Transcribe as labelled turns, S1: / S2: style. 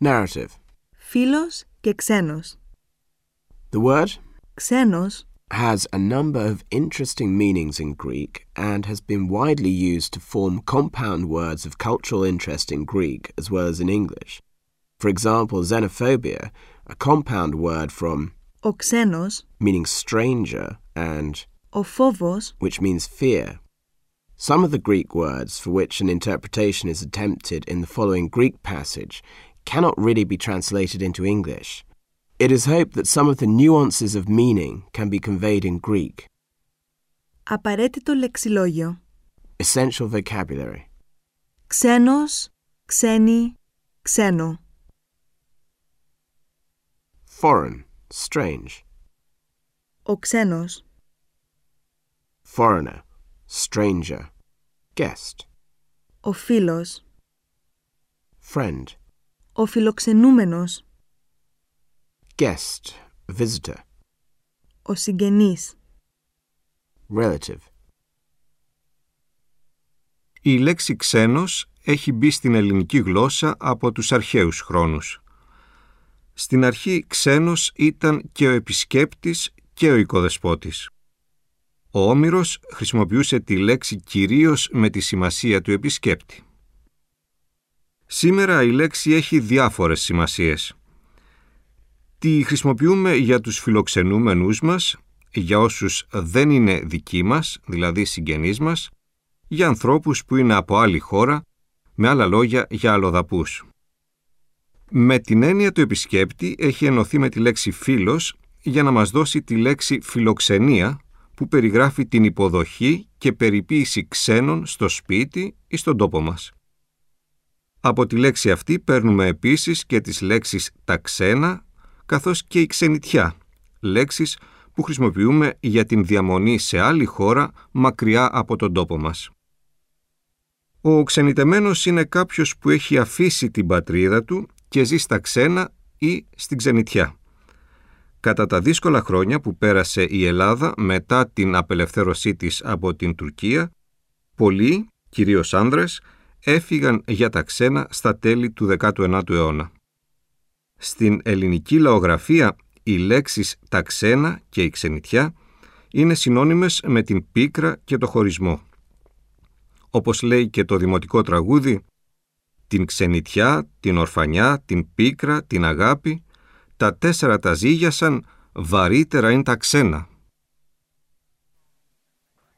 S1: Narrative.
S2: Φίλος και ξένος.
S1: The word
S2: Ξένος
S1: has a number of interesting meanings in Greek and has been widely used to form compound words of cultural interest in Greek as well as in English. For example, xenophobia, a compound word from
S2: ο ξένος,
S1: meaning stranger and
S2: ο φόβος,
S1: which means fear. Some of the Greek words for which an interpretation is attempted in the following Greek passage cannot really be translated into English. It is hoped that some of the nuances of meaning can be conveyed in Greek.
S2: απαραίτητο λεξιλόγιο.
S1: Essential vocabulary.
S2: Ξένος, ξένη, ξένο.
S1: Foreign, strange.
S2: Ο ξένος,
S1: Foreigner, stranger. Guest,
S2: ο φίλος,
S1: friend.
S2: Ο φιλοξενούμενος,
S1: Guest, visitor.
S2: ο συγγενής.
S1: Relative.
S3: Η λέξη ξένος έχει μπει στην ελληνική γλώσσα από τους αρχαίους χρόνους. Στην αρχή ξένος ήταν και ο επισκέπτης και ο οικοδεσπότης. Ο Όμηρος χρησιμοποιούσε τη λέξη κυρίως με τη σημασία του επισκέπτη. Σήμερα η λέξη έχει διάφορες σημασίες. Τη χρησιμοποιούμε για τους φιλοξενούμενους μας, για όσους δεν είναι δικοί μας, δηλαδή συγγενείς μας, για ανθρώπους που είναι από άλλη χώρα, με άλλα λόγια για αλλοδαπούς. Με την έννοια του επισκέπτη έχει ενωθεί με τη λέξη φίλος για να μας δώσει τη λέξη φιλοξενία που περιγράφει την υποδοχή και περιποίηση ξένων στο σπίτι ή στον τόπο μας. Από τη λέξη αυτή παίρνουμε επίσης και τις λέξεις τα ξένα καθώς και η ξενιτιά, λέξεις που χρησιμοποιούμε για την διαμονή σε άλλη χώρα μακριά από τον τόπο μας. Ο ξενιτεμένος είναι κάποιος που έχει αφήσει την πατρίδα του και ζει στα ξένα ή στην ξενιτιά. Κατά τα δύσκολα χρόνια που πέρασε η Ελλάδα μετά την απελευθέρωσή της από την Τουρκία, πολλοί, κυρίως άνδρες, έφυγαν για τα ξένα στα τέλη του 19ου αιώνα. Στην ελληνική λαογραφία οι λέξεις τα ξένα και η ξενιτιά είναι συνώνυμες με την πίκρα και το χωρισμό. Όπως λέει και το δημοτικό τραγούδι, την ξενιτιά, την ορφανιά, την πίκρα, την αγάπη, τα τέσσερα τα ζήγιασαν, βαρύτερα είναι τα ξένα.